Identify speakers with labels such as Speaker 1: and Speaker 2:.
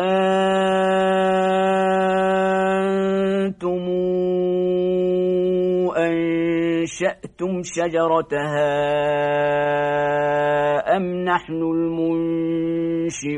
Speaker 1: أنتم أنشأتم شجرتها أم نحن المنشئون